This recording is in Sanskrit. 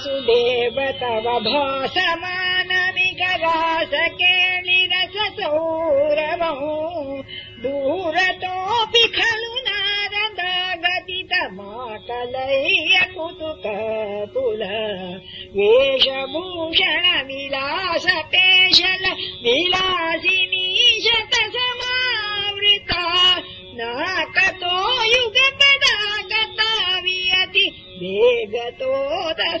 वासुदेव तव भासमानमिकरासकेलिरसौरवौ दूरतोऽपि खलु नारदागतितमाकलय्य कुतुक पुल वेषभूषण विलास पेशल विलासिनी शत समावृता नाकतो युगपदा गता